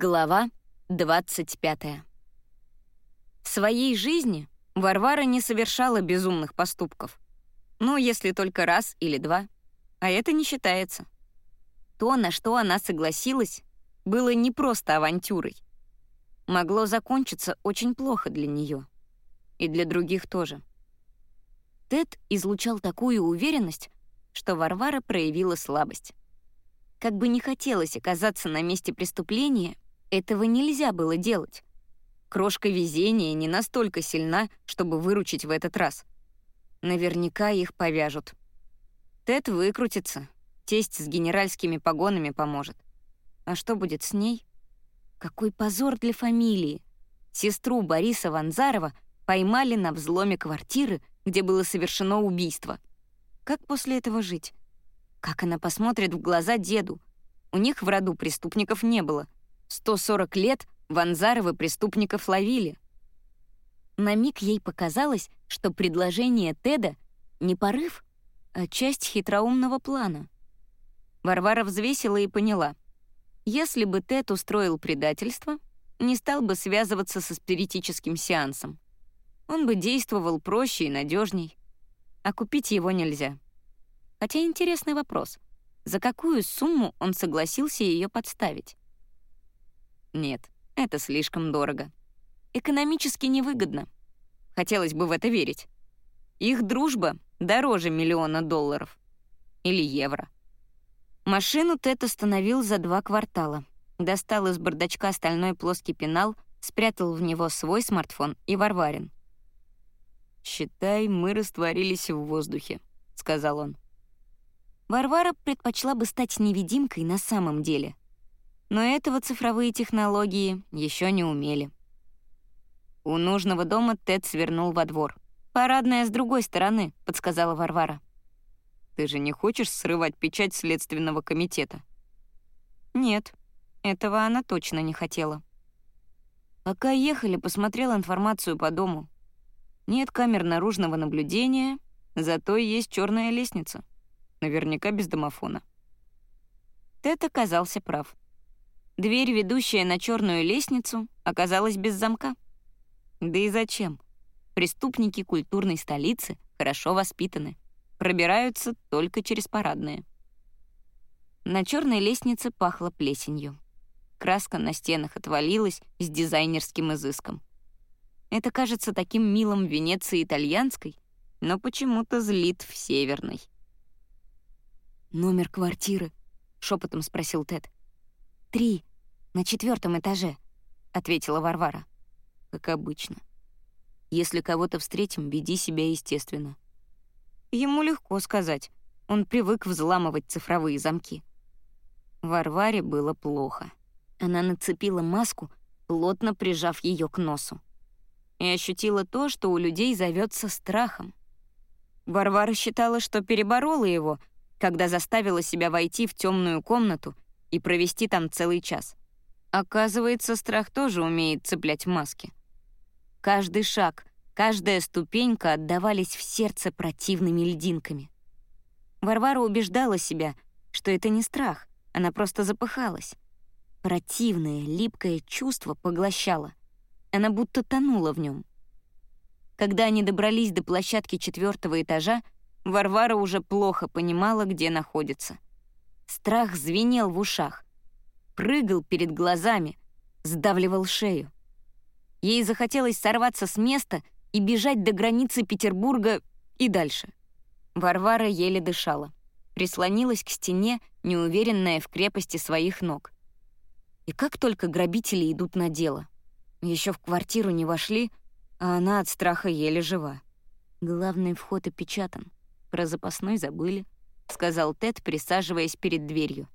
Глава 25. В своей жизни Варвара не совершала безумных поступков. Ну, если только раз или два. А это не считается. То, на что она согласилась, было не просто авантюрой. Могло закончиться очень плохо для нее. И для других тоже. Тед излучал такую уверенность, что Варвара проявила слабость. Как бы не хотелось оказаться на месте преступления, этого нельзя было делать. Крошка везения не настолько сильна, чтобы выручить в этот раз. Наверняка их повяжут. Тед выкрутится, тесть с генеральскими погонами поможет. А что будет с ней? Какой позор для фамилии! Сестру Бориса Ванзарова поймали на взломе квартиры, где было совершено убийство. Как после этого жить? Как она посмотрит в глаза деду? У них в роду преступников не было. 140 лет Ванзаровы преступников ловили. На миг ей показалось, что предложение Теда — не порыв, а часть хитроумного плана. Варвара взвесила и поняла. Если бы Тед устроил предательство, не стал бы связываться со спиритическим сеансом. Он бы действовал проще и надежней, а купить его нельзя. Хотя интересный вопрос. За какую сумму он согласился ее подставить? Нет, это слишком дорого. Экономически невыгодно. Хотелось бы в это верить. Их дружба дороже миллиона долларов. Или евро. Машину Тед остановил за два квартала. Достал из бардачка стальной плоский пенал, спрятал в него свой смартфон и Варварин. «Считай, мы растворились в воздухе», — сказал он. Варвара предпочла бы стать невидимкой на самом деле. Но этого цифровые технологии еще не умели. У нужного дома Тед свернул во двор. «Парадная с другой стороны», — подсказала Варвара. «Ты же не хочешь срывать печать Следственного комитета?» «Нет, этого она точно не хотела». Пока ехали, посмотрел информацию по дому. Нет камер наружного наблюдения, зато есть черная лестница. Наверняка без домофона. Тед оказался прав. Дверь, ведущая на черную лестницу, оказалась без замка. Да и зачем? Преступники культурной столицы хорошо воспитаны, пробираются только через парадные. На черной лестнице пахло плесенью. Краска на стенах отвалилась с дизайнерским изыском. Это кажется таким милым в Венеции итальянской, но почему-то злит в северной. «Номер квартиры?» — шепотом спросил Тед. «Три, на четвертом этаже», — ответила Варвара. «Как обычно. Если кого-то встретим, веди себя естественно». Ему легко сказать. Он привык взламывать цифровые замки. Варваре было плохо. Она нацепила маску, плотно прижав ее к носу. И ощутила то, что у людей зовется страхом. Варвара считала, что переборола его — когда заставила себя войти в темную комнату и провести там целый час. Оказывается, страх тоже умеет цеплять маски. Каждый шаг, каждая ступенька отдавались в сердце противными льдинками. Варвара убеждала себя, что это не страх, она просто запыхалась. Противное, липкое чувство поглощало. Она будто тонула в нем. Когда они добрались до площадки четвертого этажа, Варвара уже плохо понимала, где находится. Страх звенел в ушах, прыгал перед глазами, сдавливал шею. Ей захотелось сорваться с места и бежать до границы Петербурга и дальше. Варвара еле дышала, прислонилась к стене, неуверенная в крепости своих ног. И как только грабители идут на дело. Еще в квартиру не вошли, а она от страха еле жива. Главный вход опечатан. Про запасной забыли», — сказал Тед, присаживаясь перед дверью.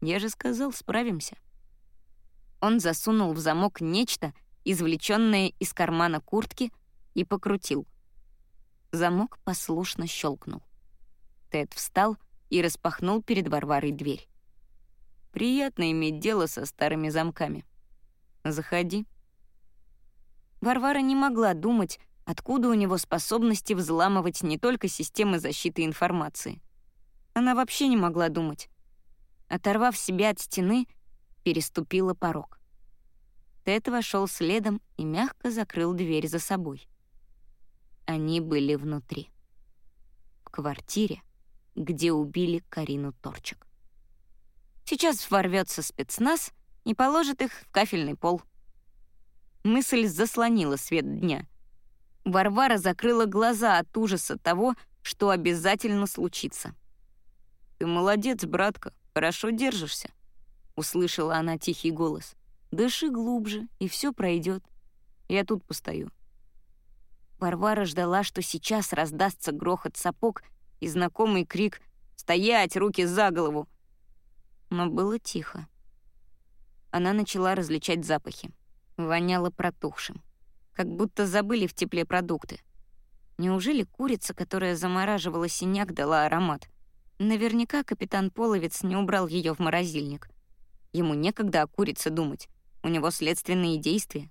«Я же сказал, справимся». Он засунул в замок нечто, извлеченное из кармана куртки, и покрутил. Замок послушно щелкнул. Тед встал и распахнул перед Варварой дверь. «Приятно иметь дело со старыми замками. Заходи». Варвара не могла думать, Откуда у него способности взламывать не только системы защиты информации? Она вообще не могла думать. Оторвав себя от стены, переступила порог. Тед вошел следом и мягко закрыл дверь за собой. Они были внутри. В квартире, где убили Карину Торчик. Сейчас ворвется спецназ и положит их в кафельный пол. Мысль заслонила свет дня. Варвара закрыла глаза от ужаса того, что обязательно случится. «Ты молодец, братка, хорошо держишься», — услышала она тихий голос. «Дыши глубже, и все пройдет. Я тут постою». Варвара ждала, что сейчас раздастся грохот сапог и знакомый крик «Стоять! Руки за голову!» Но было тихо. Она начала различать запахи. Воняло протухшим. Как будто забыли в тепле продукты. Неужели курица, которая замораживала синяк, дала аромат? Наверняка капитан Половец не убрал ее в морозильник. Ему некогда о курице думать. У него следственные действия.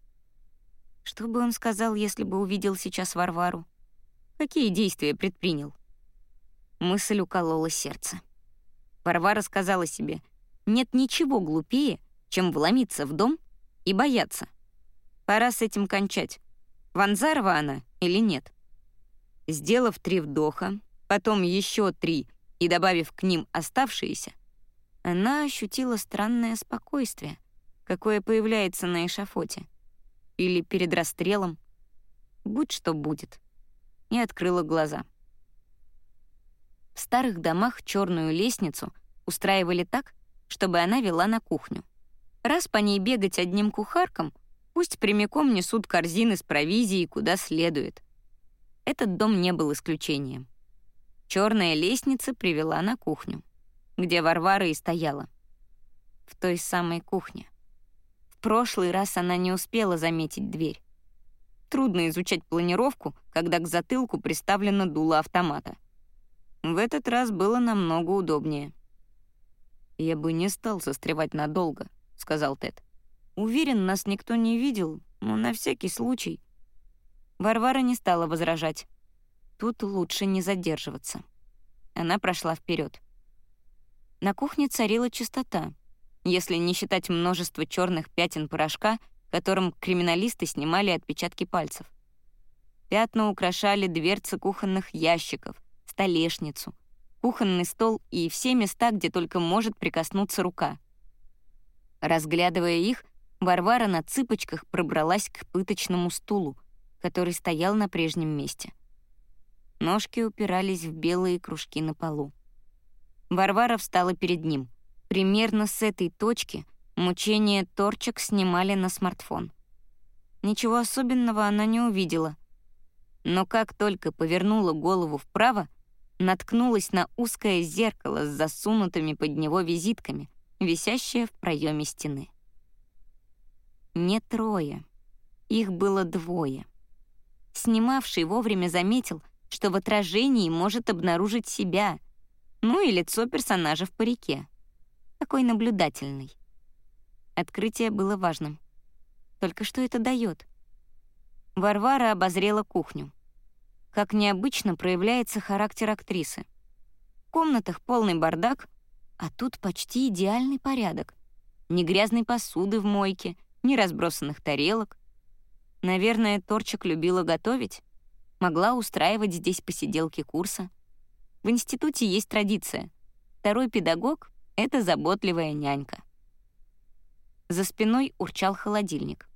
Что бы он сказал, если бы увидел сейчас Варвару? Какие действия предпринял? Мысль уколола сердце. Варвара сказала себе, нет ничего глупее, чем вломиться в дом и бояться. Пора с этим кончать. Ванзарова она или нет? Сделав три вдоха, потом еще три и добавив к ним оставшиеся, она ощутила странное спокойствие, какое появляется на эшафоте или перед расстрелом. Будь что будет. И открыла глаза. В старых домах черную лестницу устраивали так, чтобы она вела на кухню. Раз по ней бегать одним кухаркам, пусть прямиком несут корзины с провизией куда следует. Этот дом не был исключением. Черная лестница привела на кухню, где Варвара и стояла. В той самой кухне. В прошлый раз она не успела заметить дверь. Трудно изучать планировку, когда к затылку приставлено дуло автомата. В этот раз было намного удобнее. «Я бы не стал застревать надолго», — сказал Тед. «Уверен, нас никто не видел, но на всякий случай». Варвара не стала возражать. Тут лучше не задерживаться. Она прошла вперед. На кухне царила чистота, если не считать множество черных пятен порошка, которым криминалисты снимали отпечатки пальцев. Пятна украшали дверцы кухонных ящиков, столешницу, кухонный стол и все места, где только может прикоснуться рука. Разглядывая их, Варвара на цыпочках пробралась к пыточному стулу, который стоял на прежнем месте. Ножки упирались в белые кружки на полу. Варвара встала перед ним. Примерно с этой точки мучения торчек снимали на смартфон. Ничего особенного она не увидела. Но как только повернула голову вправо, наткнулась на узкое зеркало с засунутыми под него визитками, висящее в проеме стены. Не трое. Их было двое. Снимавший вовремя заметил, что в отражении может обнаружить себя, ну и лицо персонажа в парике. Такой наблюдательный. Открытие было важным. Только что это дает? Варвара обозрела кухню. Как необычно проявляется характер актрисы. В комнатах полный бардак, а тут почти идеальный порядок. Ни грязной посуды в мойке, ни разбросанных тарелок — Наверное, Торчик любила готовить. Могла устраивать здесь посиделки курса. В институте есть традиция. Второй педагог — это заботливая нянька. За спиной урчал холодильник.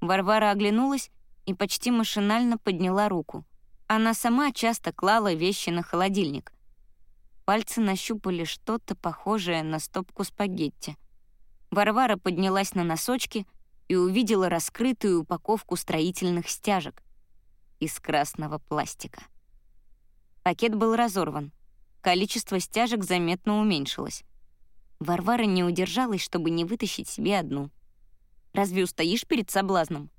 Варвара оглянулась и почти машинально подняла руку. Она сама часто клала вещи на холодильник. Пальцы нащупали что-то похожее на стопку спагетти. Варвара поднялась на носочки — и увидела раскрытую упаковку строительных стяжек из красного пластика. Пакет был разорван. Количество стяжек заметно уменьшилось. Варвара не удержалась, чтобы не вытащить себе одну. «Разве устоишь перед соблазном?»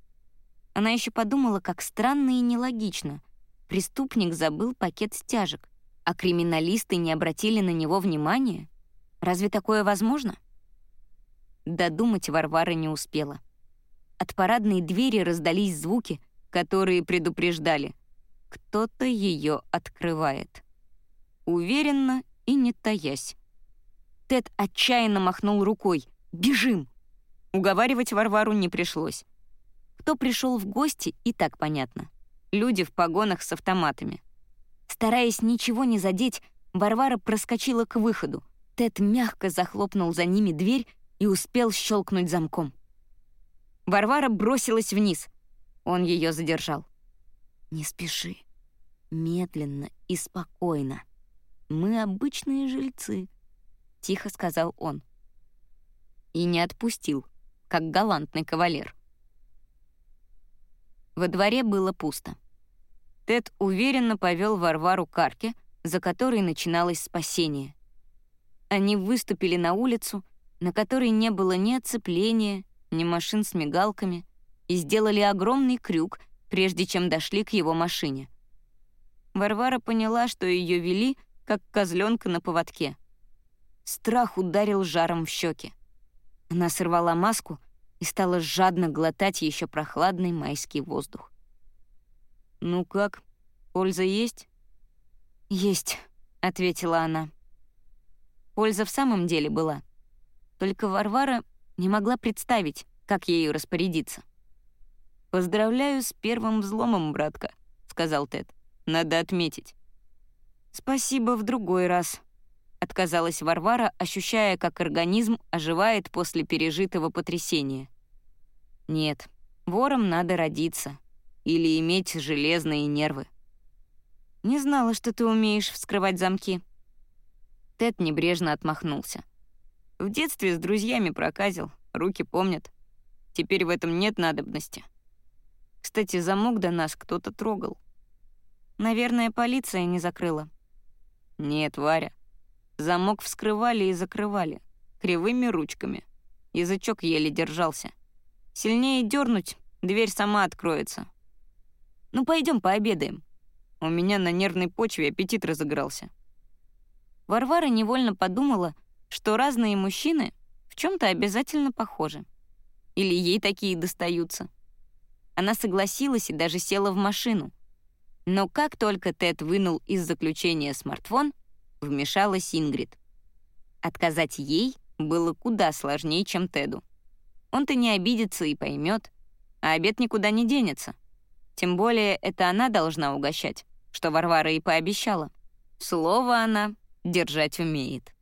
Она еще подумала, как странно и нелогично. Преступник забыл пакет стяжек, а криминалисты не обратили на него внимания. Разве такое возможно? Додумать Варвара не успела. От парадной двери раздались звуки, которые предупреждали. Кто-то ее открывает. Уверенно и не таясь. Тед отчаянно махнул рукой. «Бежим!» Уговаривать Варвару не пришлось. Кто пришел в гости, и так понятно. Люди в погонах с автоматами. Стараясь ничего не задеть, Варвара проскочила к выходу. Тед мягко захлопнул за ними дверь и успел щелкнуть замком. Варвара бросилась вниз. Он ее задержал. «Не спеши. Медленно и спокойно. Мы обычные жильцы», — тихо сказал он. И не отпустил, как галантный кавалер. Во дворе было пусто. Тед уверенно повел Варвару к арке, за которой начиналось спасение. Они выступили на улицу, на которой не было ни оцепления, ни машин с мигалками, и сделали огромный крюк, прежде чем дошли к его машине. Варвара поняла, что ее вели, как козленка на поводке. Страх ударил жаром в щеки. Она сорвала маску и стала жадно глотать еще прохладный майский воздух. «Ну как, польза есть?» «Есть», — ответила она. Польза в самом деле была. Только Варвара не могла представить, как ею распорядиться. «Поздравляю с первым взломом, братка», — сказал Тед. «Надо отметить». «Спасибо в другой раз», — отказалась Варвара, ощущая, как организм оживает после пережитого потрясения. «Нет, вором надо родиться или иметь железные нервы». «Не знала, что ты умеешь вскрывать замки». Тед небрежно отмахнулся. «В детстве с друзьями проказил, руки помнят. Теперь в этом нет надобности. Кстати, замок до нас кто-то трогал. Наверное, полиция не закрыла. Нет, Варя. Замок вскрывали и закрывали. Кривыми ручками. Язычок еле держался. Сильнее дернуть, дверь сама откроется. Ну, пойдем пообедаем. У меня на нервной почве аппетит разыгрался. Варвара невольно подумала, что разные мужчины в чем то обязательно похожи. Или ей такие достаются. Она согласилась и даже села в машину. Но как только Тед вынул из заключения смартфон, вмешалась Ингрид. Отказать ей было куда сложнее, чем Теду. Он-то не обидится и поймет, а обед никуда не денется. Тем более это она должна угощать, что Варвара и пообещала. Слово она держать умеет.